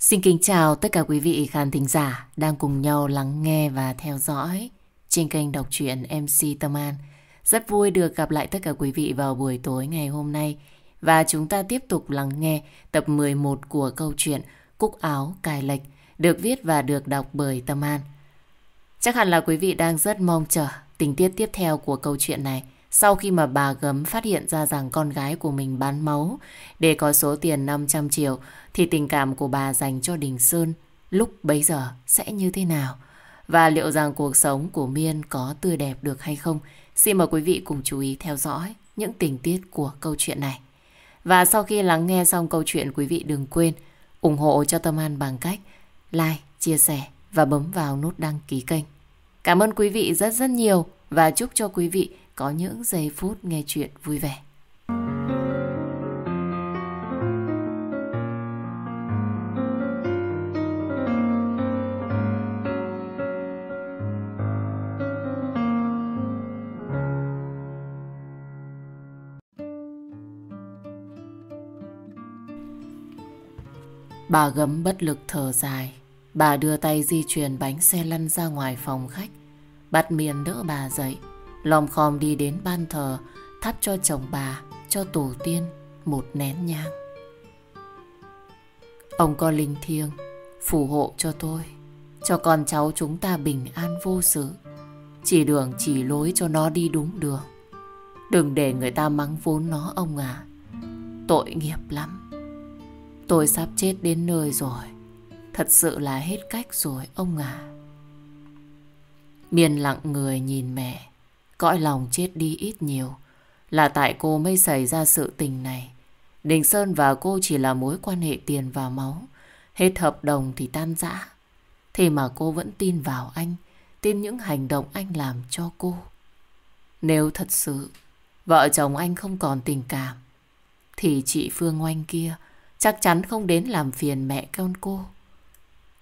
Xin kính chào tất cả quý vị khán thính giả đang cùng nhau lắng nghe và theo dõi trên kênh đọc truyện MC Tâm An. Rất vui được gặp lại tất cả quý vị vào buổi tối ngày hôm nay và chúng ta tiếp tục lắng nghe tập 11 của câu chuyện Cúc áo cài lệch, được viết và được đọc bởi Tâm An. Chắc hẳn là quý vị đang rất mong chờ tình tiết tiếp theo của câu chuyện này sau khi mà bà gấm phát hiện ra rằng con gái của mình bán máu để có số tiền 500 triệu thì tình cảm của bà dành cho Đình Sơn lúc bấy giờ sẽ như thế nào? Và liệu rằng cuộc sống của Miên có tươi đẹp được hay không? Xin mời quý vị cùng chú ý theo dõi những tình tiết của câu chuyện này. Và sau khi lắng nghe xong câu chuyện quý vị đừng quên ủng hộ cho Tâm An bằng cách like, chia sẻ và bấm vào nút đăng ký kênh. Cảm ơn quý vị rất rất nhiều và chúc cho quý vị có những giây phút nghe chuyện vui vẻ. Bà gấm bất lực thở dài. Bà đưa tay di chuyển bánh xe lăn ra ngoài phòng khách. Bắt miền đỡ bà dậy. Lòm khom đi đến ban thờ thắp cho chồng bà, cho tổ tiên một nén nhang. Ông có linh thiêng, phù hộ cho tôi, cho con cháu chúng ta bình an vô sự. Chỉ đường chỉ lối cho nó đi đúng đường. Đừng để người ta mắng vốn nó ông à. Tội nghiệp lắm. Tôi sắp chết đến nơi rồi. Thật sự là hết cách rồi ông à. Miên lặng người nhìn mẹ. Cõi lòng chết đi ít nhiều. Là tại cô mới xảy ra sự tình này. Đình Sơn và cô chỉ là mối quan hệ tiền và máu. Hết hợp đồng thì tan rã. Thế mà cô vẫn tin vào anh, Tin những hành động anh làm cho cô. Nếu thật sự Vợ chồng anh không còn tình cảm, Thì chị Phương Oanh kia Chắc chắn không đến làm phiền mẹ con cô.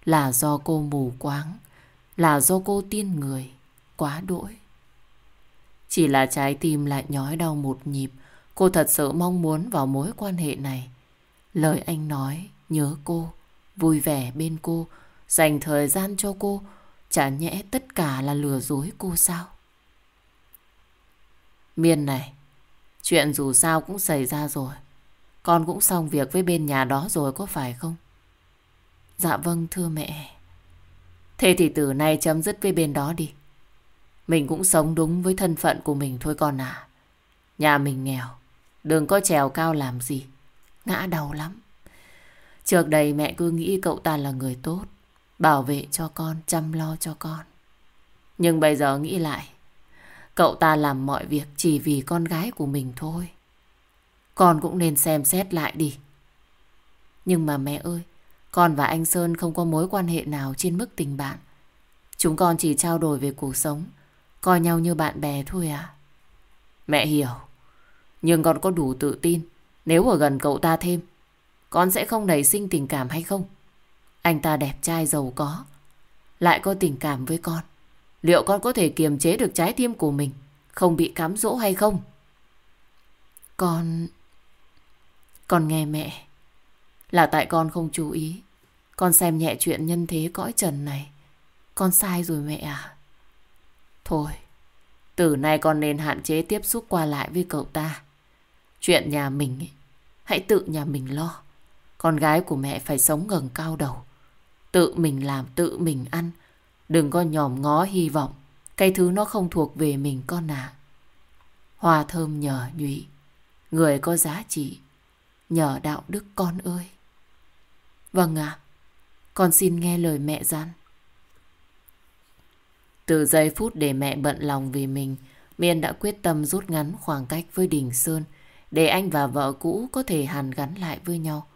Là do cô mù quáng, Là do cô tin người, Quá đỗi chỉ là trái tim lại nhói đau một nhịp. Cô thật sự mong muốn vào mối quan hệ này. Lời anh nói, nhớ cô, vui vẻ bên cô, dành thời gian cho cô. Chả nhẽ tất cả là lừa dối cô sao? Miên này, chuyện dù sao cũng xảy ra rồi. Con cũng xong việc với bên nhà đó rồi có phải không? Dạ vâng thưa mẹ. Thế thì từ nay chấm dứt với bên đó đi. Mình cũng sống đúng với thân phận của mình thôi con à. Nhà mình nghèo, đừng có trèo cao làm gì. Ngã đầu lắm. Trước đây mẹ cứ nghĩ cậu ta là người tốt, bảo vệ cho con, chăm lo cho con. Nhưng bây giờ nghĩ lại, cậu ta làm mọi việc chỉ vì con gái của mình thôi. Con cũng nên xem xét lại đi. Nhưng mà mẹ ơi, con và anh Sơn không có mối quan hệ nào trên mức tình bạn. Chúng con chỉ trao đổi về cuộc sống Coi nhau như bạn bè thôi à? Mẹ hiểu. Nhưng con có đủ tự tin nếu ở gần cậu ta thêm, con sẽ không nảy sinh tình cảm hay không? Anh ta đẹp trai giàu có, lại có tình cảm với con. Liệu con có thể kiềm chế được trái tim của mình, không bị cám dỗ hay không? Con... Con nghe mẹ. Là tại con không chú ý. Con xem nhẹ chuyện nhân thế cõi trần này. Con sai rồi mẹ à. Thôi, từ nay con nên hạn chế tiếp xúc qua lại với cậu ta. Chuyện nhà mình ấy, hãy tự nhà mình lo. Con gái của mẹ phải sống ngẩng cao đầu. Tự mình làm, tự mình ăn. Đừng có nhòm ngó hy vọng. Cái thứ nó không thuộc về mình con à. Hoa thơm nhờ nhụy. Người có giá trị. Nhờ đạo đức con ơi. Vâng ạ. con xin nghe lời mẹ dặn. Từ giây phút để mẹ bận lòng vì mình, Miên đã quyết tâm rút ngắn khoảng cách với Đình Sơn để anh và vợ cũ có thể hàn gắn lại với nhau.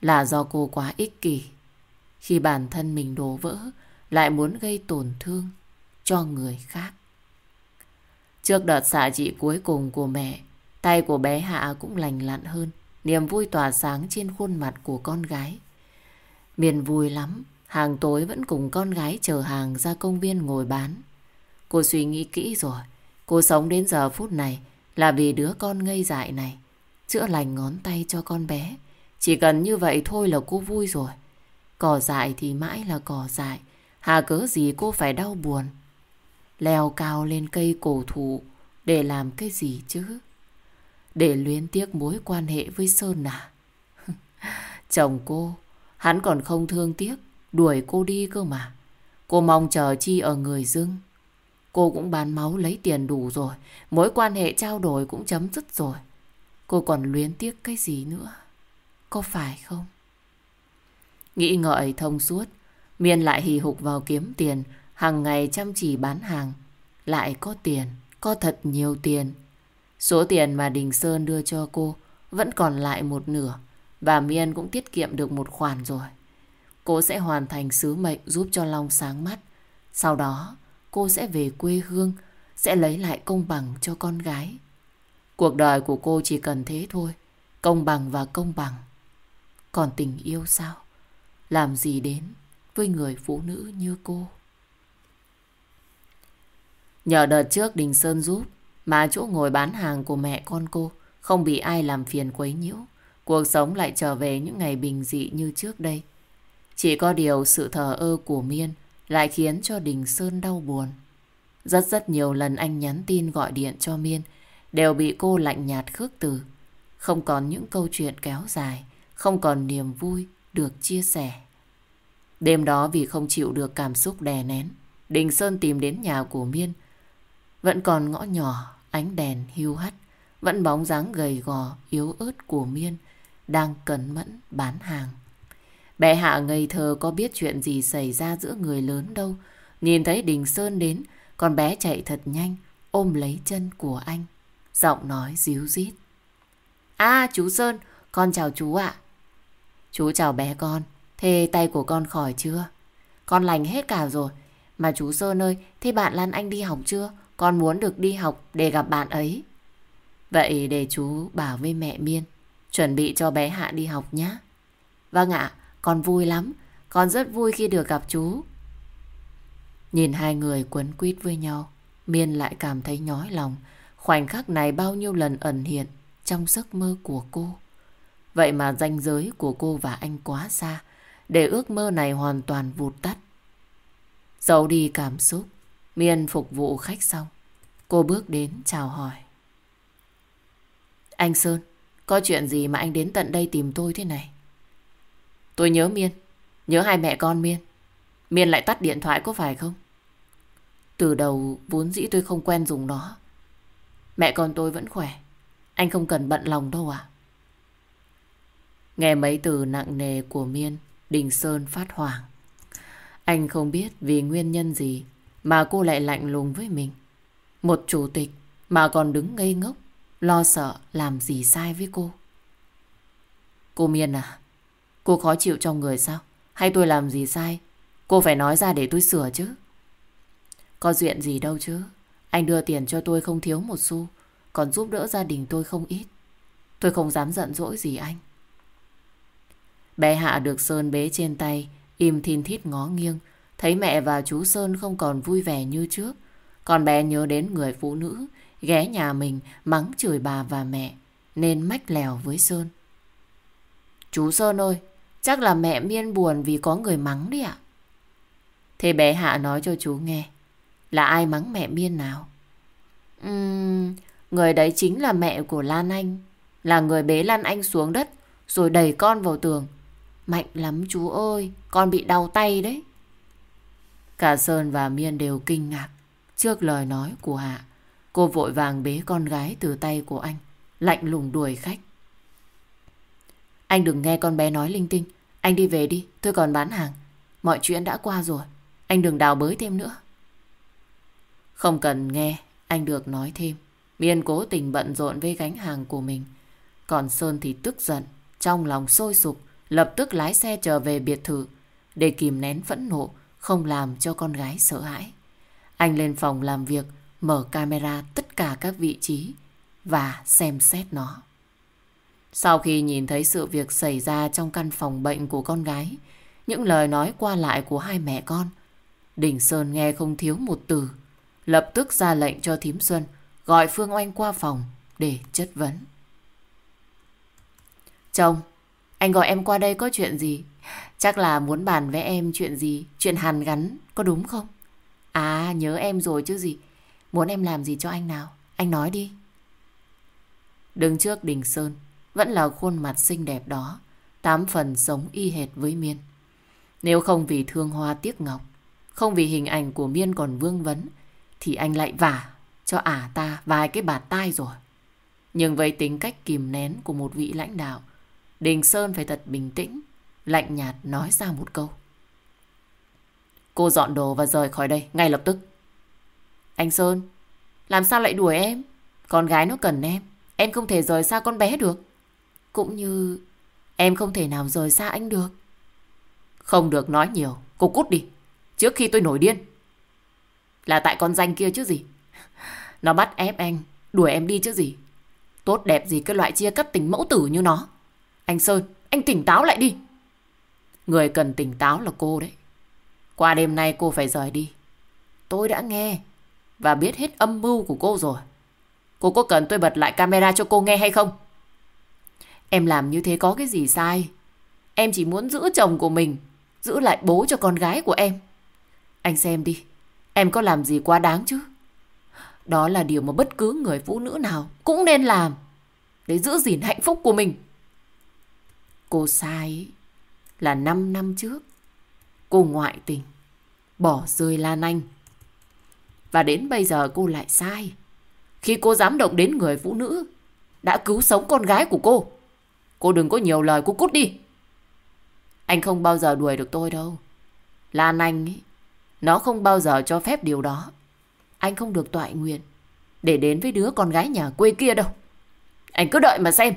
Là do cô quá ích kỷ. Khi bản thân mình đổ vỡ, lại muốn gây tổn thương cho người khác. Trước đợt xạ trị cuối cùng của mẹ, tay của bé Hạ cũng lành lặn hơn, niềm vui tỏa sáng trên khuôn mặt của con gái. Miền vui lắm Hàng tối vẫn cùng con gái chờ hàng ra công viên ngồi bán. Cô suy nghĩ kỹ rồi. Cô sống đến giờ phút này là vì đứa con ngây dại này. Chữa lành ngón tay cho con bé. Chỉ cần như vậy thôi là cô vui rồi. Cỏ dại thì mãi là cỏ dại. Hà cớ gì cô phải đau buồn. Leo cao lên cây cổ thụ để làm cái gì chứ? Để luyến tiếc mối quan hệ với Sơn à? Chồng cô, hắn còn không thương tiếc, đuổi cô đi cơ mà. Cô mong chờ chi ở người dưng. Cô cũng bán máu lấy tiền đủ rồi, mối quan hệ trao đổi cũng chấm dứt rồi. Cô còn luyến tiếc cái gì nữa? Có phải không? Nghĩ ngợi thông suốt, Miên lại hì hục vào kiếm tiền, hàng ngày chăm chỉ bán hàng. Lại có tiền, có thật nhiều tiền. Số tiền mà Đình Sơn đưa cho cô vẫn còn lại một nửa và Miên cũng tiết kiệm được một khoản rồi. Cô sẽ hoàn thành sứ mệnh giúp cho Long sáng mắt. Sau đó, cô sẽ về quê hương, sẽ lấy lại công bằng cho con gái. Cuộc đời của cô chỉ cần thế thôi, công bằng và công bằng. Còn tình yêu sao? Làm gì đến với người phụ nữ như cô? Nhờ đợt trước Đình Sơn giúp mà chỗ ngồi bán hàng của mẹ con cô không bị ai làm phiền quấy nhiễu. Cuộc sống lại trở về những ngày bình dị như trước đây. Chỉ có điều sự thờ ơ của Miên lại khiến cho Đình Sơn đau buồn. Rất rất nhiều lần anh nhắn tin gọi điện cho Miên đều bị cô lạnh nhạt khước từ. Không còn những câu chuyện kéo dài, không còn niềm vui được chia sẻ. Đêm đó vì không chịu được cảm xúc đè nén, Đình Sơn tìm đến nhà của Miên. Vẫn còn ngõ nhỏ, ánh đèn hiu hắt, vẫn bóng dáng gầy gò, yếu ớt của Miên đang cẩn mẫn bán hàng. Bé Hạ ngây thơ có biết chuyện gì xảy ra giữa người lớn đâu. Nhìn thấy Đình Sơn đến, con bé chạy thật nhanh, ôm lấy chân của anh. Giọng nói díu dít. À chú Sơn, con chào chú ạ. Chú chào bé con, thế tay của con khỏi chưa? Con lành hết cả rồi. Mà chú Sơn ơi, thế bạn Lan Anh đi học chưa? Con muốn được đi học để gặp bạn ấy. Vậy để chú bảo với mẹ Miên, chuẩn bị cho bé Hạ đi học nhé. Vâng ạ, con vui lắm. Con rất vui khi được gặp chú. Nhìn hai người quấn quýt với nhau, Miên lại cảm thấy nhói lòng. Khoảnh khắc này bao nhiêu lần ẩn hiện trong giấc mơ của cô. Vậy mà ranh giới của cô và anh quá xa, để ước mơ này hoàn toàn vụt tắt. Giấu đi cảm xúc, Miên phục vụ khách xong. Cô bước đến chào hỏi. Anh Sơn, có chuyện gì mà anh đến tận đây tìm tôi thế này? Tôi nhớ Miên, nhớ hai mẹ con Miên. Miên lại tắt điện thoại có phải không? Từ đầu vốn dĩ tôi không quen dùng nó. Mẹ con tôi vẫn khỏe. Anh không cần bận lòng đâu à? Nghe mấy từ nặng nề của Miên, Đình Sơn phát hoảng. Anh không biết vì nguyên nhân gì mà cô lại lạnh lùng với mình. Một chủ tịch mà còn đứng ngây ngốc, lo sợ làm gì sai với cô. Cô Miên à, cô khó chịu trong người sao? Hay tôi làm gì sai? Cô phải nói ra để tôi sửa chứ. Có chuyện gì đâu chứ. Anh đưa tiền cho tôi không thiếu một xu, còn giúp đỡ gia đình tôi không ít. Tôi không dám giận dỗi gì anh. Bé Hạ được Sơn bế trên tay, im thin thít ngó nghiêng. Thấy mẹ và chú Sơn không còn vui vẻ như trước. Còn bé nhớ đến người phụ nữ, ghé nhà mình mắng chửi bà và mẹ, nên mách lèo với Sơn. Chú Sơn ơi, chắc là mẹ miên buồn vì có người mắng đi ạ. Thế bé Hạ nói cho chú nghe, là ai mắng mẹ miên nào? Uhm, người đấy chính là mẹ của Lan Anh, là người bế Lan Anh xuống đất rồi đẩy con vào tường. Mạnh lắm chú ơi, con bị đau tay đấy. Cả Sơn và Miên đều kinh ngạc trước lời nói của Hạ. Cô vội vàng bế con gái từ tay của anh, lạnh lùng đuổi khách. Anh đừng nghe con bé nói linh tinh. Anh đi về đi, tôi còn bán hàng. Mọi chuyện đã qua rồi. Anh đừng đào bới thêm nữa. Không cần nghe, anh được nói thêm. Miên cố tình bận rộn với gánh hàng của mình. Còn Sơn thì tức giận, trong lòng sôi sục, lập tức lái xe trở về biệt thự để kìm nén phẫn nộ, không làm cho con gái sợ hãi. Anh lên phòng làm việc, mở camera tất cả các vị trí và xem xét nó. Sau khi nhìn thấy sự việc xảy ra trong căn phòng bệnh của con gái, những lời nói qua lại của hai mẹ con, Đình Sơn nghe không thiếu một từ, lập tức ra lệnh cho Thím Xuân gọi Phương Oanh qua phòng để chất vấn. Chồng, anh gọi em qua đây có chuyện gì? Chắc là muốn bàn với em chuyện gì, chuyện hàn gắn, có đúng không? À, nhớ em rồi chứ gì. Muốn em làm gì cho anh nào? Anh nói đi. Đứng trước Đình Sơn, vẫn là khuôn mặt xinh đẹp đó, tám phần giống y hệt với Miên. Nếu không vì thương hoa tiếc ngọc, không vì hình ảnh của Miên còn vương vấn, thì anh lại vả cho ả ta vài cái bạt tai rồi. Nhưng với tính cách kìm nén của một vị lãnh đạo, Đình Sơn phải thật bình tĩnh, lạnh nhạt nói ra một câu. Cô dọn đồ và rời khỏi đây ngay lập tức. Anh Sơn, làm sao lại đuổi em? Con gái nó cần em, em không thể rời xa con bé được. Cũng như em không thể nào rời xa anh được. Không được nói nhiều, cô cút đi, trước khi tôi nổi điên. Là tại con danh kia chứ gì. Nó bắt ép anh, đuổi em đi chứ gì. Tốt đẹp gì cái loại chia cắt tình mẫu tử như nó. Anh Sơn, anh tỉnh táo lại đi. Người cần tỉnh táo là cô đấy. Qua đêm nay cô phải rời đi. Tôi đã nghe và biết hết âm mưu của cô rồi. Cô có cần tôi bật lại camera cho cô nghe hay không? Em làm như thế có cái gì sai? Em chỉ muốn giữ chồng của mình, giữ lại bố cho con gái của em. Anh xem đi, em có làm gì quá đáng chứ? Đó là điều mà bất cứ người phụ nữ nào cũng nên làm để giữ gìn hạnh phúc của mình. Cô sai là 5 năm trước. Cô ngoại tình, bỏ rơi Lan Anh. Và đến bây giờ cô lại sai. Khi cô dám động đến người phụ nữ đã cứu sống con gái của cô. Cô đừng có nhiều lời, cô cút đi. Anh không bao giờ đuổi được tôi đâu. Lan Anh ấy, nó không bao giờ cho phép điều đó. Anh không được toại nguyện để đến với đứa con gái nhà quê kia đâu. Anh cứ đợi mà xem.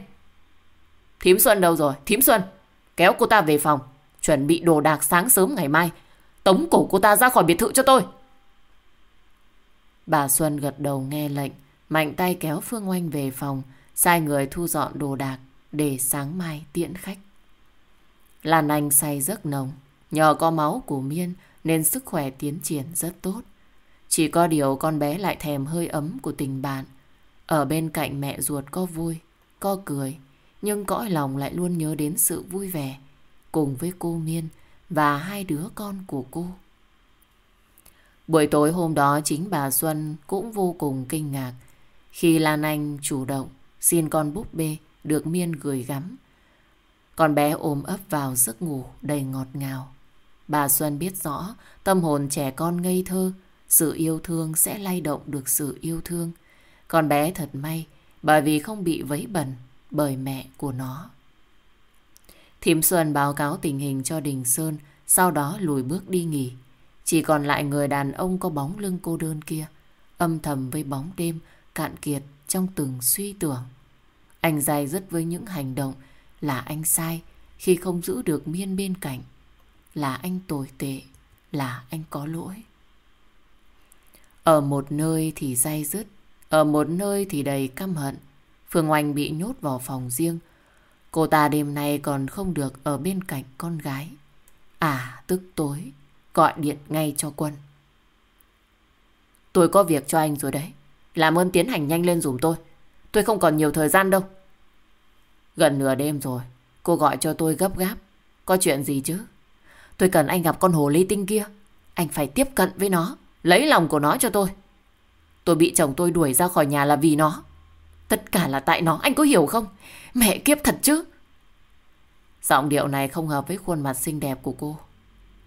Thím Xuân đâu rồi? Thím Xuân, kéo cô ta về phòng. Chuẩn bị đồ đạc sáng sớm ngày mai. Tống cổ cô ta ra khỏi biệt thự cho tôi. Bà Xuân gật đầu nghe lệnh. Mạnh tay kéo Phương Oanh về phòng. Sai người thu dọn đồ đạc để sáng mai tiễn khách. Lan Anh say giấc nồng. Nhờ có máu của Miên nên sức khỏe tiến triển rất tốt. Chỉ có điều con bé lại thèm hơi ấm của tình bạn. Ở bên cạnh mẹ ruột có vui, có cười, nhưng cõi lòng lại luôn nhớ đến sự vui vẻ cùng với cô Miên và hai đứa con của cô. Buổi tối hôm đó chính bà Xuân cũng vô cùng kinh ngạc khi Lan Anh chủ động xin con búp bê được Miên gửi gắm. Con bé ôm ấp vào giấc ngủ đầy ngọt ngào. Bà Xuân biết rõ tâm hồn trẻ con ngây thơ, sự yêu thương sẽ lay động được sự yêu thương. Con bé thật may bởi vì không bị vấy bẩn bởi mẹ của nó. Thím Xuân báo cáo tình hình cho Đình Sơn, sau đó lùi bước đi nghỉ. Chỉ còn lại người đàn ông có bóng lưng cô đơn kia, âm thầm với bóng đêm, cạn kiệt trong từng suy tưởng. Anh dài dứt với những hành động là anh sai khi không giữ được miên bên cạnh. Là anh tồi tệ, là anh có lỗi. Ở một nơi thì dai dứt, ở một nơi thì đầy căm hận. Phương Oanh bị nhốt vào phòng riêng. Cô ta đêm nay còn không được ở bên cạnh con gái. À, tức tối, gọi điện ngay cho Quân. Tôi có việc cho anh rồi đấy. Làm ơn tiến hành nhanh lên dùm tôi. Tôi không còn nhiều thời gian đâu. Gần nửa đêm rồi, cô gọi cho tôi gấp gáp. Có chuyện gì chứ? Tôi cần anh gặp con hồ ly tinh kia. Anh phải tiếp cận với nó, lấy lòng của nó cho tôi. Tôi bị chồng tôi đuổi ra khỏi nhà là vì nó. Tất cả là tại nó, anh có hiểu không? Mẹ kiếp thật chứ. Giọng điệu này không hợp với khuôn mặt xinh đẹp của cô.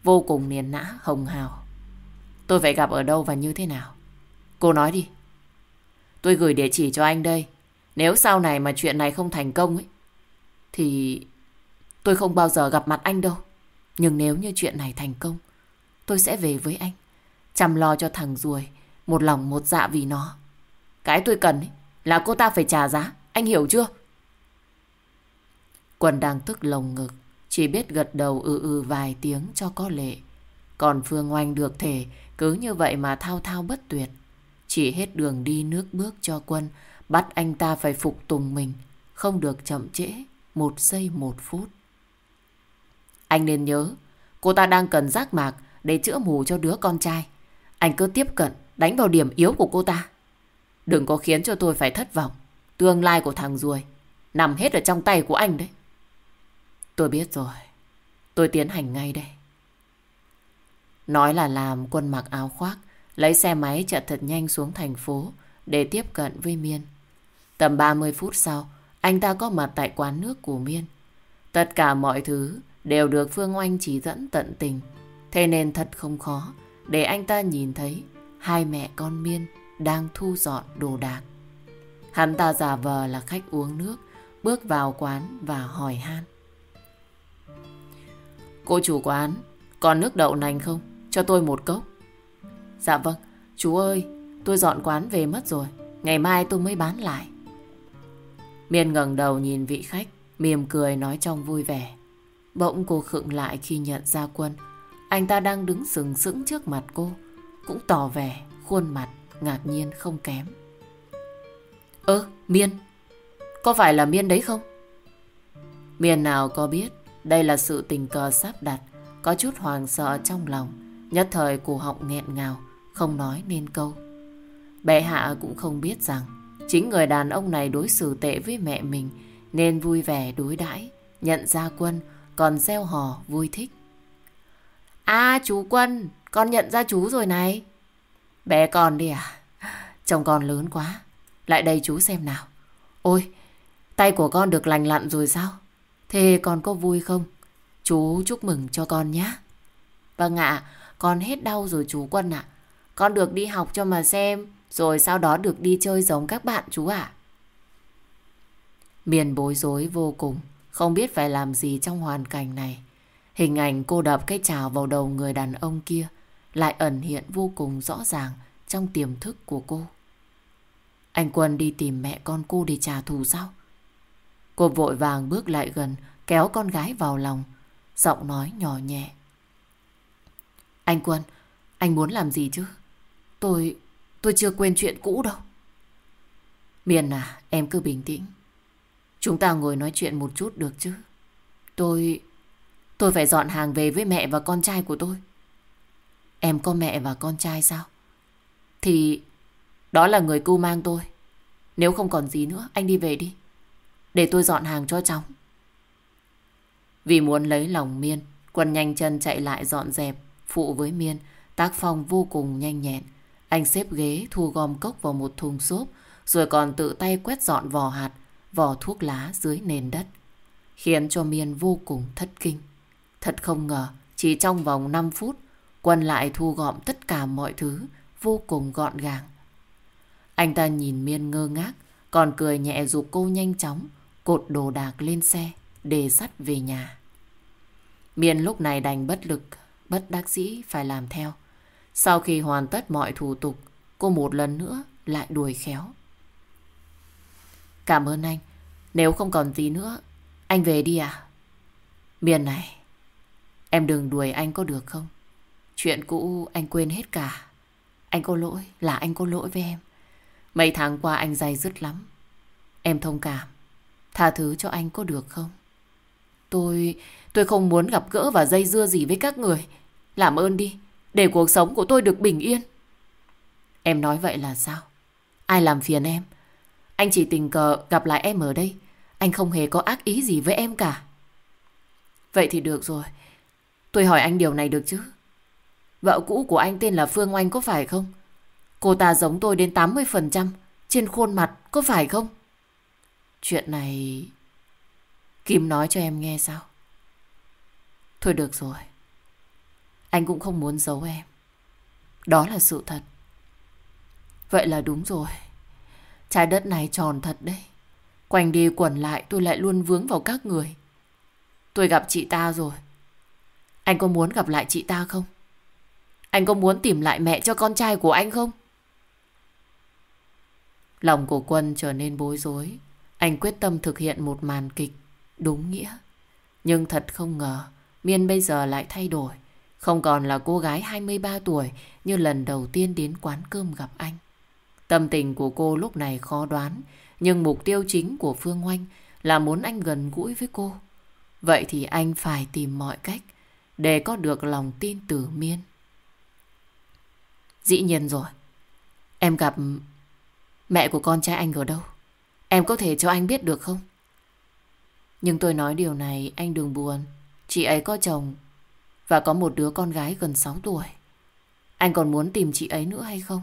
Vô cùng niềm nã, hồng hào. Tôi phải gặp ở đâu và như thế nào? Cô nói đi. Tôi gửi địa chỉ cho anh đây. Nếu sau này mà chuyện này không thành công ấy, thì tôi không bao giờ gặp mặt anh đâu. Nhưng nếu như chuyện này thành công, tôi sẽ về với anh. Chăm lo cho thằng ruồi, một lòng một dạ vì nó. Cái tôi cần ấy, là cô ta phải trả giá. Anh hiểu chưa? Quân đang tức lồng ngực. Chỉ biết gật đầu ừ ừ vài tiếng cho có lệ. Còn Phương Oanh được thể cứ như vậy mà thao thao bất tuyệt. Chỉ hết đường đi nước bước cho quân. Bắt anh ta phải phục tùng mình. Không được chậm trễ. Một giây một phút. Anh nên nhớ. Cô ta đang cần giác mạc để chữa mù cho đứa con trai. Anh cứ tiếp cận đánh vào điểm yếu của cô ta. Đừng có khiến cho tôi phải thất vọng. Tương lai của thằng ruồi nằm hết ở trong tay của anh đấy. Tôi biết rồi. tôi tiến hành ngay đây. Nói là làm quân mặc áo khoác, lấy xe máy chạy thật nhanh xuống thành phố để tiếp cận với Miên. Tầm 30 phút sau, anh ta có mặt tại quán nước của Miên. Tất cả mọi thứ đều được Phương Oanh chỉ dẫn tận tình. Thế nên thật không khó để anh ta nhìn thấy hai mẹ con Miên đang thu dọn đồ đạc. Hắn ta giả vờ là khách uống nước, bước vào quán và hỏi han. Cô chủ quán, còn nước đậu nành không? Cho tôi một cốc. Dạ vâng, chú ơi, tôi dọn quán về mất rồi. Ngày mai tôi mới bán lại. Miên ngẩng đầu nhìn vị khách, mỉm cười nói trong vui vẻ. Bỗng cô khựng lại khi nhận ra quân. Anh ta đang đứng sừng sững trước mặt cô, cũng tỏ vẻ khuôn mặt ngạc nhiên không kém. Ơ, Miên, có phải là Miên đấy không? Miên nào có biết đây là sự tình cờ sắp đặt, có chút hoàng sợ trong lòng, nhất thời cổ họng nghẹn ngào, không nói nên câu. Bệ hạ cũng không biết rằng chính người đàn ông này đối xử tệ với mẹ mình nên vui vẻ đối đãi nhận ra quân còn gieo hò vui thích. À chú Quân, con nhận ra chú rồi này. Bé con đi à? Chồng con lớn quá. Lại đây chú xem nào. Ôi, tay của con được lành lặn rồi sao? Thế con có vui không? Chú chúc mừng cho con nhé. Vâng ạ, con hết đau rồi chú Quân ạ. Con được đi học cho mà xem, rồi sau đó được đi chơi giống các bạn chú ạ. Miền bối rối vô cùng, không biết phải làm gì trong hoàn cảnh này. Hình ảnh cô đập cái chào vào đầu người đàn ông kia lại ẩn hiện vô cùng rõ ràng trong tiềm thức của cô. Anh Quân đi tìm mẹ con cô để trả thù sao? Cô vội vàng bước lại gần, kéo con gái vào lòng, giọng nói nhỏ nhẹ. Anh Quân, anh muốn làm gì chứ? Tôi, tôi chưa quên chuyện cũ đâu. Miền à, em cứ bình tĩnh. Chúng ta ngồi nói chuyện một chút được chứ? Tôi, tôi phải dọn hàng về với mẹ và con trai của tôi. Em có mẹ và con trai sao? Thì đó là người cu mang tôi. Nếu không còn gì nữa, anh đi về đi. Để tôi dọn hàng cho chồng. Vì muốn lấy lòng Miên, Quân nhanh chân chạy lại dọn dẹp, phụ với Miên, tác phong vô cùng nhanh nhẹn. Anh xếp ghế thu gom cốc vào một thùng xốp, rồi còn tự tay quét dọn vỏ hạt, vỏ thuốc lá dưới nền đất. Khiến cho Miên vô cùng thất kinh. Thật không ngờ, chỉ trong vòng 5 phút, Quân lại thu gom tất cả mọi thứ, vô cùng gọn gàng. Anh ta nhìn Miên ngơ ngác, còn cười nhẹ giúp cô nhanh chóng cột đồ đạc lên xe để dắt về nhà. Miên lúc này đành bất lực, bất đắc dĩ phải làm theo. Sau khi hoàn tất mọi thủ tục, cô một lần nữa lại đuổi khéo. Cảm ơn anh. Nếu không còn gì nữa, anh về đi à? miền này, em đừng đuổi anh có được không? Chuyện cũ anh quên hết cả. Anh có lỗi, là anh có lỗi với em. Mấy tháng qua anh dày dứt lắm. Em thông cảm. Tha thứ cho anh có được không? Tôi... tôi không muốn gặp gỡ và dây dưa gì với các người. Làm ơn đi, để cuộc sống của tôi được bình yên. Em nói vậy là sao? Ai làm phiền em? Anh chỉ tình cờ gặp lại em ở đây. Anh không hề có ác ý gì với em cả. Vậy thì được rồi. Tôi hỏi anh điều này được chứ? Vợ cũ của anh tên là Phương Oanh có phải không? Cô ta giống tôi đến 80% trên khuôn mặt có phải không? Chuyện này... Kim nói cho em nghe sao? Thôi được rồi. Anh cũng không muốn giấu em. Đó là sự thật. Vậy là đúng rồi. Trái đất này tròn thật đấy. Quanh đi quẩn lại tôi lại luôn vướng vào các người. Tôi gặp chị ta rồi. Anh có muốn gặp lại chị ta không? Anh có muốn tìm lại mẹ cho con trai của anh không? Lòng của Quân trở nên bối rối. Anh quyết tâm thực hiện một màn kịch đúng nghĩa. Nhưng thật không ngờ, Miên bây giờ lại thay đổi. Không còn là cô gái 23 tuổi như lần đầu tiên đến quán cơm gặp anh. Tâm tình của cô lúc này khó đoán, nhưng mục tiêu chính của Phương Oanh là muốn anh gần gũi với cô. Vậy thì anh phải tìm mọi cách để có được lòng tin từ Miên. Dĩ nhiên rồi. Em gặp mẹ của con trai anh ở đâu? Em có thể cho anh biết được không? Nhưng tôi nói điều này anh đừng buồn. chị ấy có chồng và có một đứa con gái gần 6 tuổi. Anh còn muốn tìm chị ấy nữa hay không?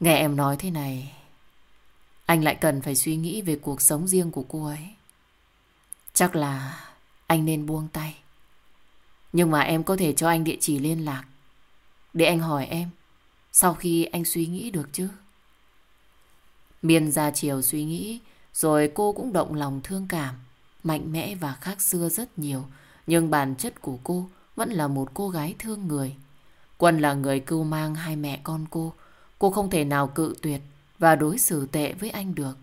Nghe em nói thế này, anh lại cần phải suy nghĩ về cuộc sống riêng của cô ấy. Chắc là anh nên buông tay. Nhưng mà em có thể cho anh địa chỉ liên lạc để anh hỏi em sau khi anh suy nghĩ được chứ. Miên ra chiều suy nghĩ rồi cô cũng động lòng thương cảm mạnh mẽ và khác xưa rất nhiều nhưng bản chất của cô vẫn là một cô gái thương người. Quân là người cưu mang hai mẹ con cô. Cô không thể nào cự tuyệt và đối xử tệ với anh được.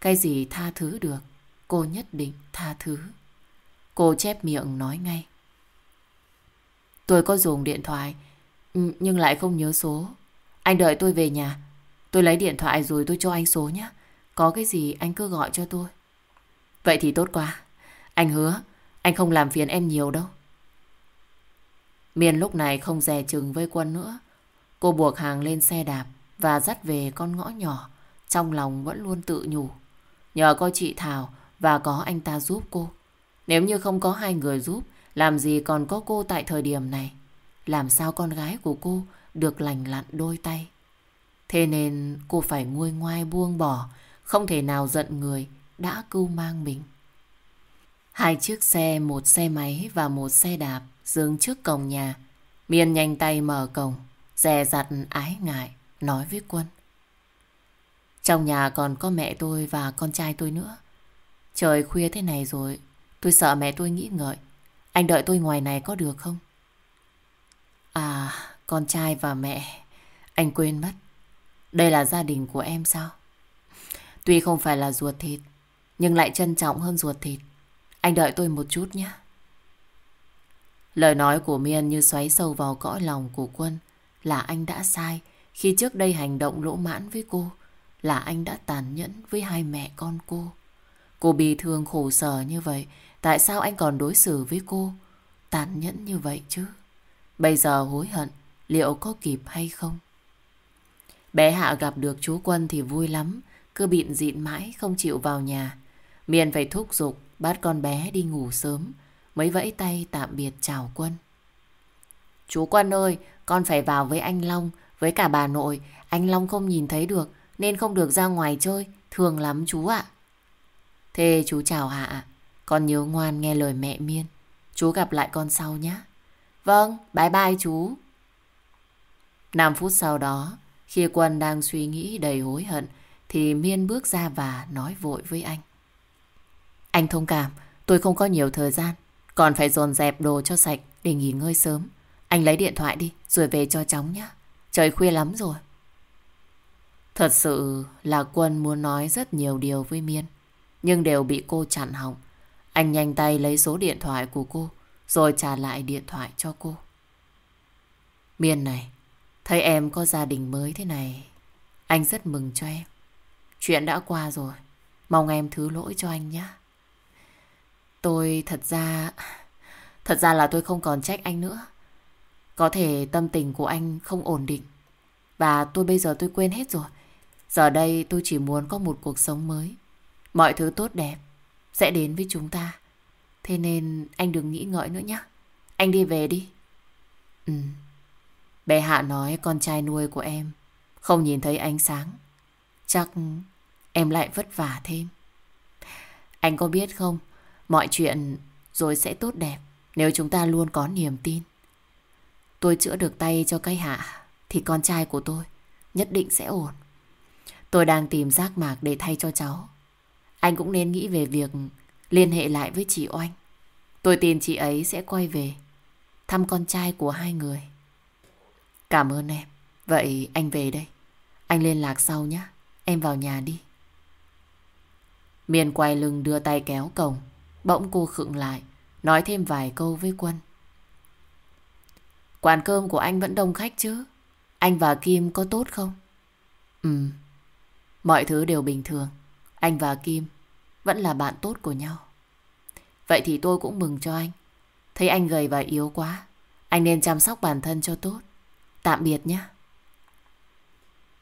Cái gì tha thứ được, cô nhất định tha thứ. Cô chép miệng nói ngay. Tôi có dùng điện thoại, nhưng lại không nhớ số. Anh đợi tôi về nhà. Tôi lấy điện thoại rồi tôi cho anh số nhé. Có cái gì anh cứ gọi cho tôi. Vậy thì tốt quá. Anh hứa, anh không làm phiền em nhiều đâu. Miên lúc này không dè chừng với quân nữa. Cô buộc hàng lên xe đạp và dắt về con ngõ nhỏ. Trong lòng vẫn luôn tự nhủ. Nhờ có chị Thảo và có anh ta giúp cô. Nếu như không có hai người giúp, làm gì còn có cô tại thời điểm này. Làm sao con gái của cô được lành lặn đôi tay. Thế nên cô phải nguôi ngoai buông bỏ, không thể nào giận người đã cưu mang mình. Hai chiếc xe, một xe máy và một xe đạp dừng trước cổng nhà. Miên nhanh tay mở cổng, dè dặt ái ngại, nói với Quân. Trong nhà còn có mẹ tôi và con trai tôi nữa. Trời khuya thế này rồi, tôi sợ mẹ tôi nghĩ ngợi. Anh đợi tôi ngoài này có được không? À, con trai và mẹ, anh quên mất. Đây là gia đình của em sao? Tuy không phải là ruột thịt, nhưng lại trân trọng hơn ruột thịt. Anh đợi tôi một chút nhé. Lời nói của Miên như xoáy sâu vào cõi lòng của Quân là anh đã sai khi trước đây hành động lỗ mãn với cô, là anh đã tàn nhẫn với hai mẹ con cô. Cô bị thương khổ sở như vậy, tại sao anh còn đối xử với cô tàn nhẫn như vậy chứ? Bây giờ hối hận, liệu có kịp hay không? Bé Hạ gặp được chú Quân thì vui lắm, cứ bịn dịn mãi không chịu vào nhà. Miền phải thúc giục bắt con bé đi ngủ sớm, mới vẫy tay tạm biệt chào Quân. Chú Quân ơi, con phải vào với anh Long, với cả bà nội. Anh Long không nhìn thấy được, nên không được ra ngoài chơi. Thường lắm chú ạ. Thế chú chào Hạ Con nhớ ngoan nghe lời mẹ Miên. Chú gặp lại con sau nhé. Vâng, bye bye chú. 5 phút sau đó, khi Quân đang suy nghĩ đầy hối hận, thì Miên bước ra và nói vội với anh. Anh thông cảm, tôi không có nhiều thời gian. Còn phải dồn dẹp đồ cho sạch để nghỉ ngơi sớm. Anh lấy điện thoại đi, rồi về cho chóng nhé. Trời khuya lắm rồi. Thật sự là Quân muốn nói rất nhiều điều với Miên. Nhưng đều bị cô chặn hỏng. Anh nhanh tay lấy số điện thoại của cô, rồi trả lại điện thoại cho cô. Miên này, thấy em có gia đình mới thế này, anh rất mừng cho em. Chuyện đã qua rồi, mong em thứ lỗi cho anh nhé. Tôi thật ra... Thật ra là tôi không còn trách anh nữa. Có thể tâm tình của anh không ổn định. Và tôi bây giờ tôi quên hết rồi. Giờ đây tôi chỉ muốn có một cuộc sống mới. Mọi thứ tốt đẹp sẽ đến với chúng ta. Thế nên anh đừng nghĩ ngợi nữa nhé. Anh đi về đi. Ừ. Bé Hạ nói con trai nuôi của em không nhìn thấy ánh sáng. Chắc em lại vất vả thêm. Anh có biết không, mọi chuyện rồi sẽ tốt đẹp, nếu chúng ta luôn có niềm tin. Tôi chữa được tay cho cây hạ, thì con trai của tôi nhất định sẽ ổn. Tôi đang tìm giác mạc để thay cho cháu. Anh cũng nên nghĩ về việc liên hệ lại với chị Oanh. Tôi tin chị ấy sẽ quay về, thăm con trai của hai người. Cảm ơn em. Vậy anh về đây. Anh liên lạc sau nhé. Em vào nhà đi. Miền quay lưng đưa tay kéo cổng. Bỗng cô khựng lại. Nói thêm vài câu với Quân. Quán cơm của anh vẫn đông khách chứ? Anh và Kim có tốt không? Ừ. Mọi thứ đều bình thường. Anh và Kim vẫn là bạn tốt của nhau. Vậy thì tôi cũng mừng cho anh. Thấy anh gầy và yếu quá. Anh nên chăm sóc bản thân cho tốt. Tạm biệt nhé.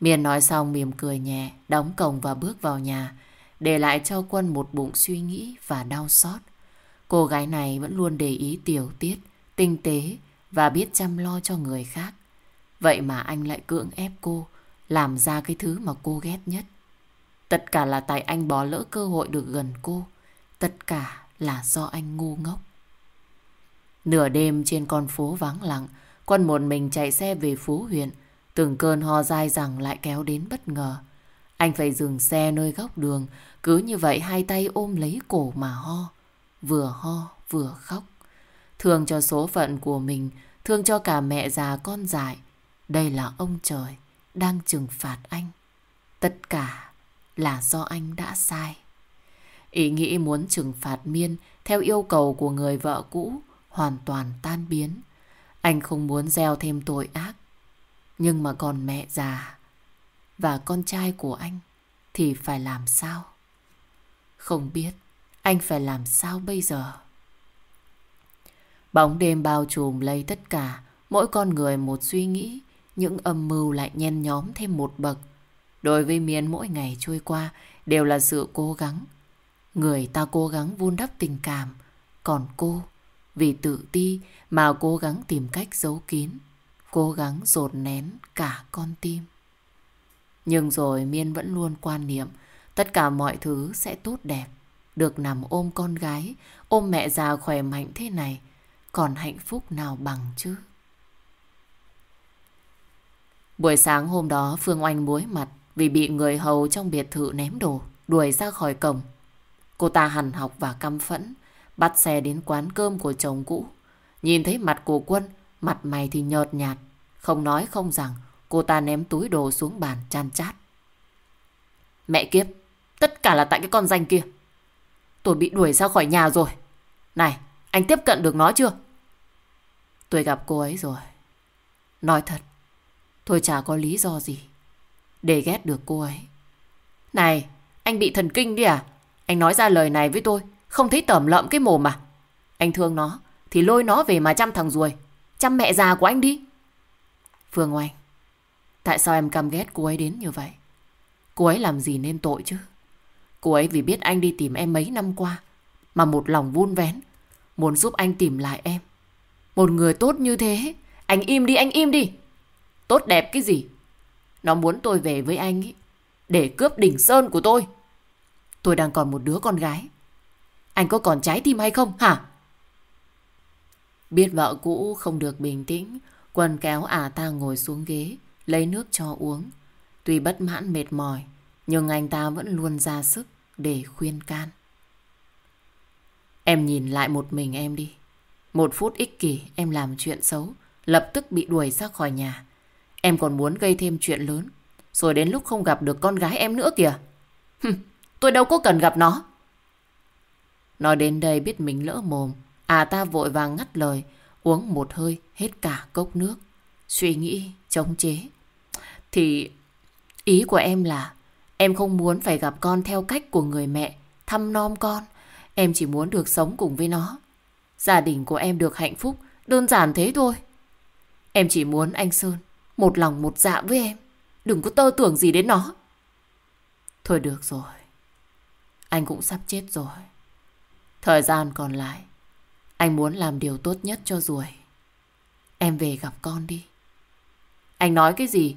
Miền nói xong mỉm cười nhẹ, đóng cổng và bước vào nhà, để lại cho Quân một bụng suy nghĩ và đau xót. Cô gái này vẫn luôn để ý tiểu tiết, tinh tế và biết chăm lo cho người khác. Vậy mà anh lại cưỡng ép cô làm ra cái thứ mà cô ghét nhất. Tất cả là tại anh bỏ lỡ cơ hội được gần cô. Tất cả là do anh ngu ngốc. Nửa đêm trên con phố vắng lặng, Quân một mình chạy xe về Phú huyện. Từng cơn ho dai dẳng lại kéo đến bất ngờ. Anh phải dừng xe nơi góc đường, cứ như vậy hai tay ôm lấy cổ mà ho. Vừa ho, vừa khóc. Thương cho số phận của mình, thương cho cả mẹ già con dại. Đây là ông trời đang trừng phạt anh. Tất cả là do anh đã sai. Ý nghĩ muốn trừng phạt Miên theo yêu cầu của người vợ cũ hoàn toàn tan biến. Anh không muốn gieo thêm tội ác. Nhưng mà còn mẹ già và con trai của anh thì phải làm sao? Không biết anh phải làm sao bây giờ? Bóng đêm bao trùm lấy tất cả, mỗi con người một suy nghĩ, những âm mưu lại nhen nhóm thêm một bậc. Đối với Miên mỗi ngày trôi qua đều là sự cố gắng. Người ta cố gắng vun đắp tình cảm, còn cô vì tự ti mà cố gắng tìm cách giấu kín, cố gắng dồn nén cả con tim. Nhưng rồi Miên vẫn luôn quan niệm tất cả mọi thứ sẽ tốt đẹp. Được nằm ôm con gái, ôm mẹ già khỏe mạnh thế này, còn hạnh phúc nào bằng chứ? Buổi sáng hôm đó Phương Oanh muối mặt vì bị người hầu trong biệt thự ném đồ, đuổi ra khỏi cổng. Cô ta hằn học và căm phẫn, bắt xe đến quán cơm của chồng cũ. Nhìn thấy mặt của Quân, mặt mày thì nhợt nhạt, không nói không rằng, cô ta ném túi đồ xuống bàn chan chát. Mẹ kiếp, tất cả là tại cái con danh kia. Tôi bị đuổi ra khỏi nhà rồi. Này, anh tiếp cận được nó chưa? Tôi gặp cô ấy rồi. Nói thật, tôi chả có lý do gì để ghét được cô ấy. Này, anh bị thần kinh đi à? Anh nói ra lời này với tôi, không thấy tẩm lợm cái mồm mà. Anh thương nó, thì lôi nó về mà chăm thằng ruồi. Chăm mẹ già của anh đi. Phương Oanh, tại sao em căm ghét cô ấy đến như vậy? Cô ấy làm gì nên tội chứ? Cô ấy vì biết anh đi tìm em mấy năm qua, mà một lòng vun vén, muốn giúp anh tìm lại em. Một người tốt như thế, anh im đi, anh im đi. Tốt đẹp cái gì? Nó muốn tôi về với anh ấy, để cướp đỉnh sơn của tôi. Tôi đang còn một đứa con gái. Anh có còn trái tim hay không hả? Biết vợ cũ không được bình tĩnh, Quân kéo ả ta ngồi xuống ghế, lấy nước cho uống. Tuy bất mãn mệt mỏi, nhưng anh ta vẫn luôn ra sức để khuyên can. Em nhìn lại một mình em đi. Một phút ích kỷ em làm chuyện xấu, lập tức bị đuổi ra khỏi nhà. Em còn muốn gây thêm chuyện lớn, rồi đến lúc không gặp được con gái em nữa kìa. Hừm, tôi đâu có cần gặp nó. Nói đến đây biết mình lỡ mồm, à ta vội vàng ngắt lời, uống một hơi hết cả cốc nước. Suy nghĩ, chống chế. Thì ý của em là em không muốn phải gặp con theo cách của người mẹ, thăm nom con. Em chỉ muốn được sống cùng với nó. Gia đình của em được hạnh phúc, đơn giản thế thôi. Em chỉ muốn anh Sơn một lòng một dạ với em. Đừng có tơ tưởng gì đến nó. Thôi được rồi. Anh cũng sắp chết rồi. Thời gian còn lại, anh muốn làm điều tốt nhất cho ruồi. Em về gặp con đi. Anh nói cái gì?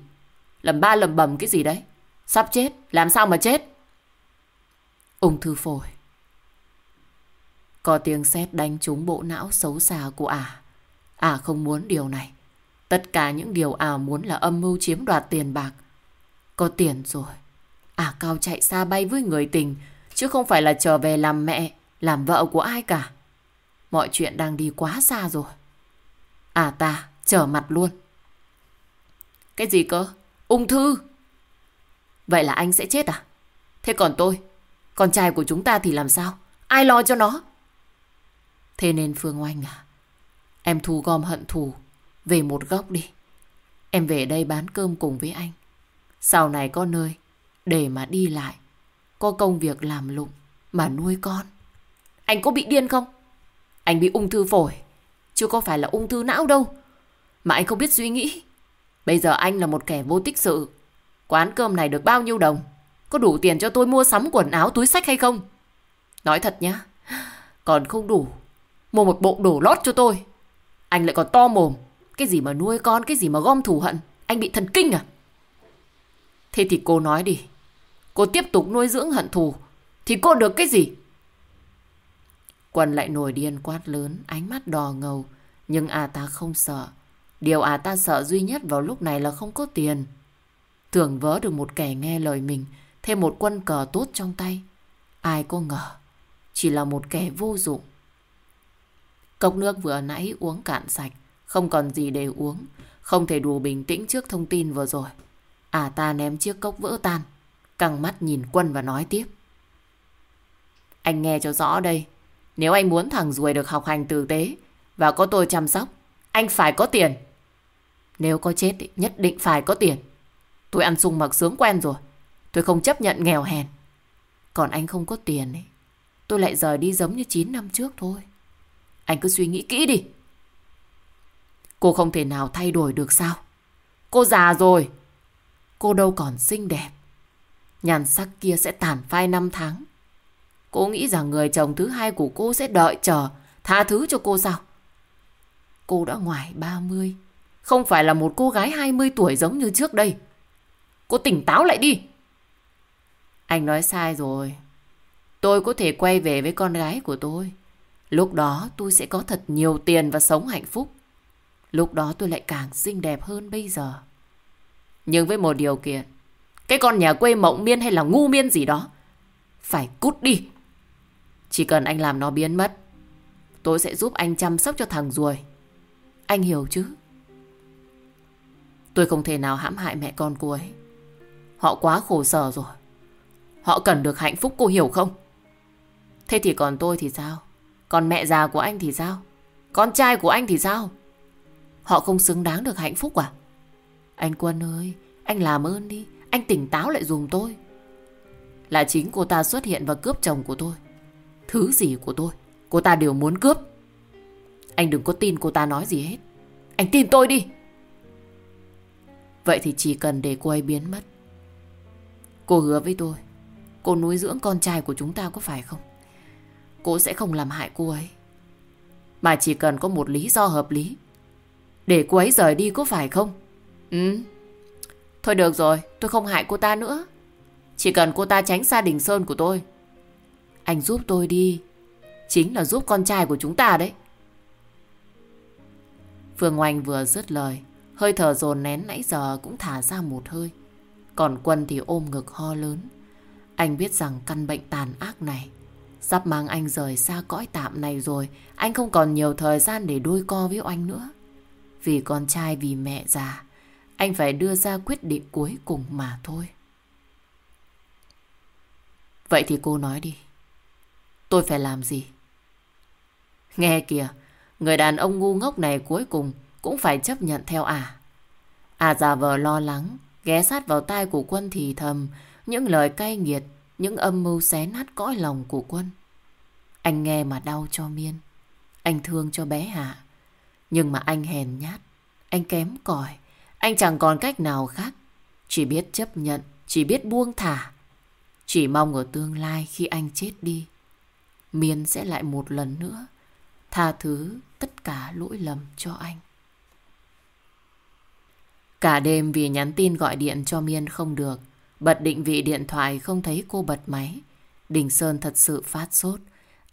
Lầm ba lầm bầm cái gì đấy? Sắp chết, làm sao mà chết? Ung thư phổi. Có tiếng sét đánh trúng bộ não xấu xa của ả. Ả không muốn điều này. Tất cả những điều ả muốn là âm mưu chiếm đoạt tiền bạc. Có tiền rồi. Ả cao chạy xa bay với người tình, chứ không phải là trở về làm mẹ làm vợ của ai cả. Mọi chuyện đang đi quá xa rồi. À ta, trở mặt luôn. Cái gì cơ? Ung thư? Vậy là anh sẽ chết à? Thế còn tôi, con trai của chúng ta thì làm sao? Ai lo cho nó? Thế nên Phương Oanh à, em thu gom hận thù về một góc đi. Em về đây bán cơm cùng với anh. Sau này có nơi để mà đi lại, có công việc làm lụng mà nuôi con. Anh có bị điên không? Anh bị ung thư phổi, chứ có phải là ung thư não đâu. Mà anh không biết suy nghĩ. Bây giờ anh là một kẻ vô tích sự. Quán cơm này được bao nhiêu đồng? Có đủ tiền cho tôi mua sắm quần áo túi sách hay không? Nói thật nhá, còn không đủ. Mua một bộ đồ lót cho tôi. Anh lại còn to mồm. Cái gì mà nuôi con, cái gì mà gom thù hận. Anh bị thần kinh à? Thế thì cô nói đi. Cô tiếp tục nuôi dưỡng hận thù. Thì cô được cái gì? Quân lại nổi điên quát lớn, ánh mắt đỏ ngầu. Nhưng à ta không sợ. Điều à ta sợ duy nhất vào lúc này là không có tiền. Tưởng vỡ được một kẻ nghe lời mình, thêm một quân cờ tốt trong tay. Ai có ngờ, chỉ là một kẻ vô dụng. Cốc nước vừa nãy uống cạn sạch, không còn gì để uống, không thể đủ bình tĩnh trước thông tin vừa rồi. À ta ném chiếc cốc vỡ tan, căng mắt nhìn quân và nói tiếp. Anh nghe cho rõ đây, nếu anh muốn thằng ruồi được học hành tử tế và có tôi chăm sóc, anh phải có tiền. Nếu có chết nhất định phải có tiền. Tôi ăn sung mặc sướng quen rồi. Tôi không chấp nhận nghèo hèn. Còn anh không có tiền ấy. Tôi lại rời đi giống như 9 năm trước thôi. Anh cứ suy nghĩ kỹ đi. Cô không thể nào thay đổi được sao? Cô già rồi. Cô đâu còn xinh đẹp. Nhàn sắc kia sẽ tàn phai năm tháng. Cô nghĩ rằng người chồng thứ hai của cô sẽ đợi chờ, tha thứ cho cô sao? Cô đã ngoài 30, không phải là một cô gái 20 tuổi giống như trước đây. Cô tỉnh táo lại đi. Anh nói sai rồi. Tôi có thể quay về với con gái của tôi. Lúc đó tôi sẽ có thật nhiều tiền và sống hạnh phúc. Lúc đó tôi lại càng xinh đẹp hơn bây giờ. Nhưng với một điều kiện. Cái con nhà quê mộng miên hay là ngu miên gì đó. Phải cút đi. Chỉ cần anh làm nó biến mất. Tôi sẽ giúp anh chăm sóc cho thằng ruồi. Anh hiểu chứ? Tôi không thể nào hãm hại mẹ con cô ấy. Họ quá khổ sở rồi. Họ cần được hạnh phúc cô hiểu không? Thế thì còn tôi thì sao? Còn mẹ già của anh thì sao? Con trai của anh thì sao? Họ không xứng đáng được hạnh phúc à? Anh Quân ơi, anh làm ơn đi. Anh tỉnh táo lại dùm tôi. Là chính cô ta xuất hiện và cướp chồng của tôi. Thứ gì của tôi, cô ta đều muốn cướp. Anh đừng có tin cô ta nói gì hết. Anh tin tôi đi. Vậy thì chỉ cần để cô ấy biến mất. Cô hứa với tôi, cô nuôi dưỡng con trai của chúng ta có phải không? Cô sẽ không làm hại cô ấy. Mà chỉ cần có một lý do hợp lý. Để cô ấy rời đi có phải không? Ừ. Thôi được rồi, tôi không hại cô ta nữa. Chỉ cần cô ta tránh xa đình sơn của tôi. Anh giúp tôi đi. Chính là giúp con trai của chúng ta đấy. Phương Oanh vừa dứt lời. Hơi thở dồn nén nãy giờ cũng thả ra một hơi. Còn Quân thì ôm ngực ho lớn. Anh biết rằng căn bệnh tàn ác này sắp mang anh rời xa cõi tạm này rồi. Anh không còn nhiều thời gian để đôi co với anh nữa. Vì con trai vì mẹ già, anh phải đưa ra quyết định cuối cùng mà thôi. Vậy thì cô nói đi. Tôi phải làm gì? Nghe kìa, người đàn ông ngu ngốc này cuối cùng cũng phải chấp nhận theo à. À già vờ lo lắng, ghé sát vào tai của quân thì thầm, những lời cay nghiệt, những âm mưu xé nát cõi lòng của quân. Anh nghe mà đau cho miên, anh thương cho bé Hạ. Nhưng mà anh hèn nhát, anh kém cỏi, anh chẳng còn cách nào khác. Chỉ biết chấp nhận, chỉ biết buông thả. Chỉ mong ở tương lai khi anh chết đi, Miên sẽ lại một lần nữa tha thứ tất cả lỗi lầm cho anh. Cả đêm vì nhắn tin gọi điện cho Miên không được, bật định vị điện thoại không thấy cô bật máy. Đình Sơn thật sự phát sốt,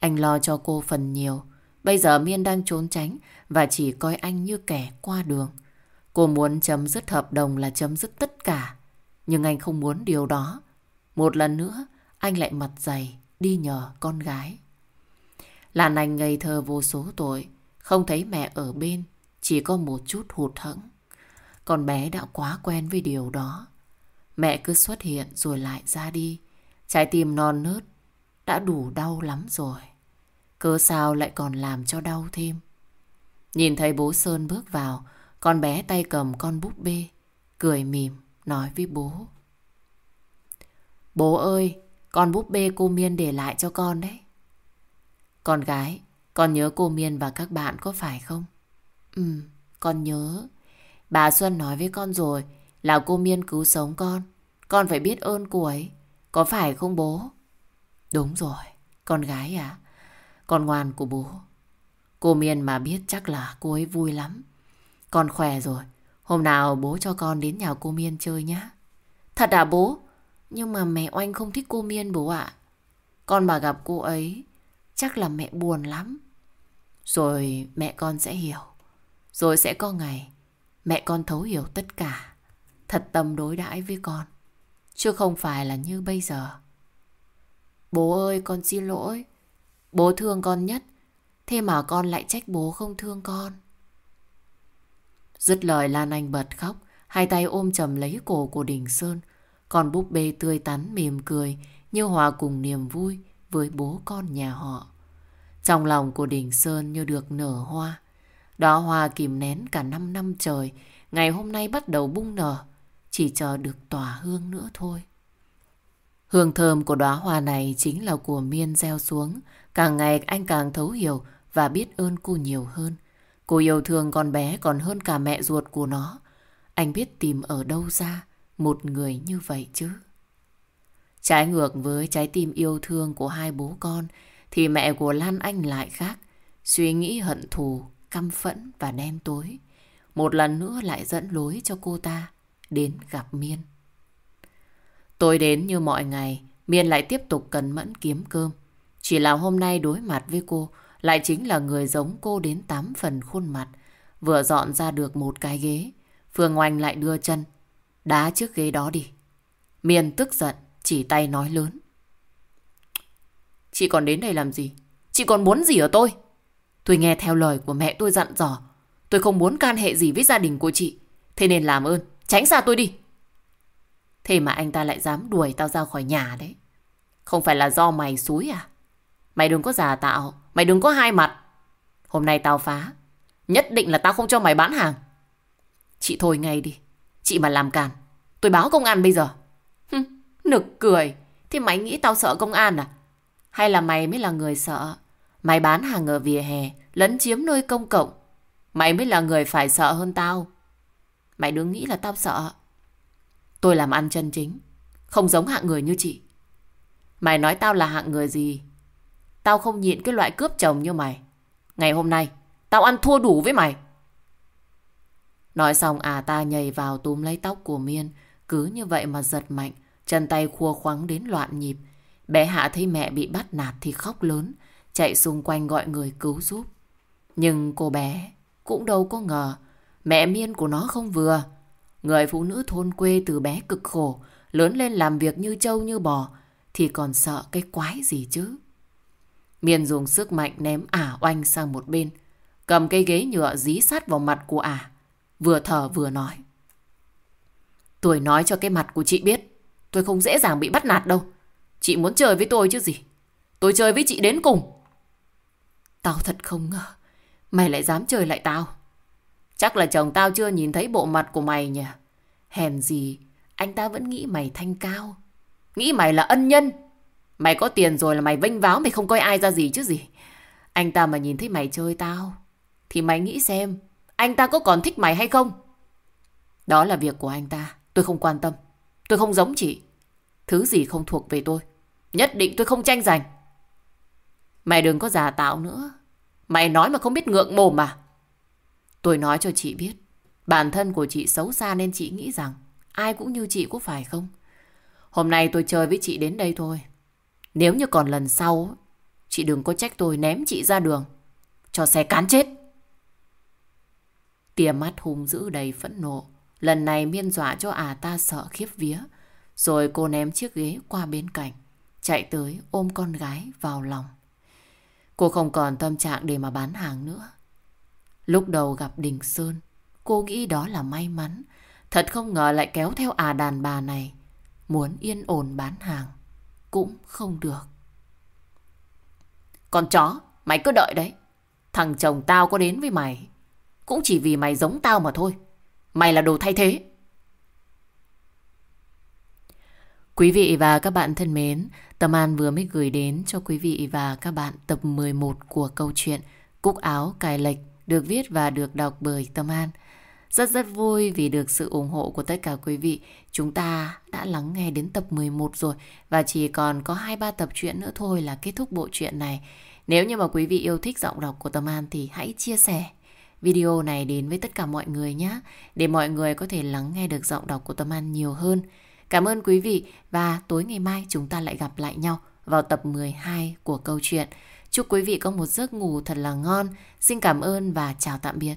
anh lo cho cô phần nhiều. Bây giờ Miên đang trốn tránh và chỉ coi anh như kẻ qua đường. Cô muốn chấm dứt hợp đồng là chấm dứt tất cả. Nhưng anh không muốn điều đó. Một lần nữa, anh lại mặt dày đi nhờ con gái. Lan Anh ngây thơ vô số tội, không thấy mẹ ở bên, chỉ có một chút hụt hẫng. Con bé đã quá quen với điều đó. Mẹ cứ xuất hiện rồi lại ra đi. Trái tim non nớt đã đủ đau lắm rồi. Cơ sao lại còn làm cho đau thêm. Nhìn thấy bố Sơn bước vào, con bé tay cầm con búp bê, cười mỉm, nói với bố. Bố ơi, con búp bê cô Miên để lại cho con đấy. Con gái, con nhớ cô Miên và các bạn có phải không? Ừ, con nhớ. Bà Xuân nói với con rồi là cô Miên cứu sống con. Con phải biết ơn cô ấy. Có phải không bố? Đúng rồi, con gái à. con ngoan của bố. Cô Miên mà biết chắc là cô ấy vui lắm. Con khỏe rồi. Hôm nào bố cho con đến nhà cô Miên chơi nhé. Thật à bố? Nhưng mà mẹ Oanh không thích cô Miên bố ạ. Con mà gặp cô ấy, chắc là mẹ buồn lắm. Rồi mẹ con sẽ hiểu. Rồi sẽ có ngày mẹ con thấu hiểu tất cả. Thật tâm đối đãi với con. Chứ không phải là như bây giờ. Bố ơi, con xin lỗi. Bố thương con nhất. Thế mà con lại trách bố không thương con. Dứt lời, Lan Anh bật khóc. Hai tay ôm chầm lấy cổ của Đình Sơn. Còn búp bê tươi tắn, mỉm cười, như hòa cùng niềm vui với bố con nhà họ. Trong lòng của Đình Sơn như được nở hoa đóa hoa kìm nén cả năm năm trời, ngày hôm nay bắt đầu bung nở, chỉ chờ được tỏa hương nữa thôi. Hương thơm của đóa hoa này chính là của Miên gieo xuống. Càng ngày anh càng thấu hiểu và biết ơn cô nhiều hơn. Cô yêu thương con bé còn hơn cả mẹ ruột của nó. Anh biết tìm ở đâu ra một người như vậy chứ. Trái ngược với trái tim yêu thương của hai bố con thì mẹ của Lan Anh lại khác. Suy nghĩ hận thù, căm phẫn và đen tối. Một lần nữa lại dẫn lối cho cô ta đến gặp Miên. Tôi đến như mọi ngày, Miên lại tiếp tục cần mẫn kiếm cơm. Chỉ là hôm nay đối mặt với cô lại chính là người giống cô đến tám phần khuôn mặt. Vừa dọn ra được một cái ghế, Phương Oanh lại đưa chân, đá trước ghế đó đi. Miên tức giận, chỉ tay nói lớn. Chị còn đến đây làm gì? Chị còn muốn gì ở tôi? Tôi nghe theo lời của mẹ tôi dặn dò. Tôi không muốn can hệ gì với gia đình của chị. Thế nên làm ơn, tránh xa tôi đi. Thế mà anh ta lại dám đuổi tao ra khỏi nhà đấy. Không phải là do mày xúi à? Mày đừng có giả tạo, mày đừng có hai mặt. Hôm nay tao phá, nhất định là tao không cho mày bán hàng. Chị thôi ngay đi, chị mà làm càn, tôi báo công an bây giờ. Hừ, nực cười, thế mày nghĩ tao sợ công an à? Hay là mày mới là người sợ? Mày bán hàng ở vỉa hè, lấn chiếm nơi công cộng. Mày mới là người phải sợ hơn tao. Mày đừng nghĩ là tao sợ. Tôi làm ăn chân chính, không giống hạng người như chị. Mày nói tao là hạng người gì? Tao không nhịn cái loại cướp chồng như mày. Ngày hôm nay, tao ăn thua đủ với mày. Nói xong à ta nhảy vào túm lấy tóc của Miên, cứ như vậy mà giật mạnh, chân tay khua khoắng đến loạn nhịp. Bé Hạ thấy mẹ bị bắt nạt thì khóc lớn, chạy xung quanh gọi người cứu giúp. Nhưng cô bé cũng đâu có ngờ mẹ Miên của nó không vừa. Người phụ nữ thôn quê từ bé cực khổ, lớn lên làm việc như trâu như bò, thì còn sợ cái quái gì chứ. Miên dùng sức mạnh ném ả oanh sang một bên, cầm cây ghế nhựa dí sát vào mặt của ả, vừa thở vừa nói. Tôi nói cho cái mặt của chị biết, tôi không dễ dàng bị bắt nạt đâu. Chị muốn chơi với tôi chứ gì. Tôi chơi với chị đến cùng. Tao thật không ngờ, mày lại dám chơi lại tao. Chắc là chồng tao chưa nhìn thấy bộ mặt của mày nhỉ. Hèn gì, anh ta vẫn nghĩ mày thanh cao. Nghĩ mày là ân nhân. Mày có tiền rồi là mày vinh váo mày không coi ai ra gì chứ gì. Anh ta mà nhìn thấy mày chơi tao, thì mày nghĩ xem, anh ta có còn thích mày hay không? Đó là việc của anh ta, tôi không quan tâm. Tôi không giống chị. Thứ gì không thuộc về tôi. Nhất định tôi không tranh giành. Mày đừng có giả tạo nữa. Mày nói mà không biết ngượng mồm mà. Tôi nói cho chị biết. Bản thân của chị xấu xa nên chị nghĩ rằng ai cũng như chị có phải không? Hôm nay tôi chơi với chị đến đây thôi. Nếu như còn lần sau, chị đừng có trách tôi ném chị ra đường. Cho xe cán chết. Tia mắt hung dữ đầy phẫn nộ. Lần này miên dọa cho à ta sợ khiếp vía. Rồi cô ném chiếc ghế qua bên cạnh. Chạy tới ôm con gái vào lòng. Cô không còn tâm trạng để mà bán hàng nữa. Lúc đầu gặp Đình Sơn, cô nghĩ đó là may mắn. Thật không ngờ lại kéo theo à đàn bà này. Muốn yên ổn bán hàng, cũng không được. Con chó, mày cứ đợi đấy. Thằng chồng tao có đến với mày, cũng chỉ vì mày giống tao mà thôi. Mày là đồ thay thế. Quý vị và các bạn thân mến, Tâm An vừa mới gửi đến cho quý vị và các bạn tập 11 của câu chuyện Cúc áo cài lệch được viết và được đọc bởi Tâm An. Rất rất vui vì được sự ủng hộ của tất cả quý vị. Chúng ta đã lắng nghe đến tập 11 rồi và chỉ còn có 2-3 tập truyện nữa thôi là kết thúc bộ truyện này. Nếu như mà quý vị yêu thích giọng đọc của Tâm An thì hãy chia sẻ video này đến với tất cả mọi người nhé. Để mọi người có thể lắng nghe được giọng đọc của Tâm An nhiều hơn. Cảm ơn quý vị và tối ngày mai chúng ta lại gặp lại nhau vào tập 12 của câu chuyện. Chúc quý vị có một giấc ngủ thật là ngon. Xin cảm ơn và chào tạm biệt.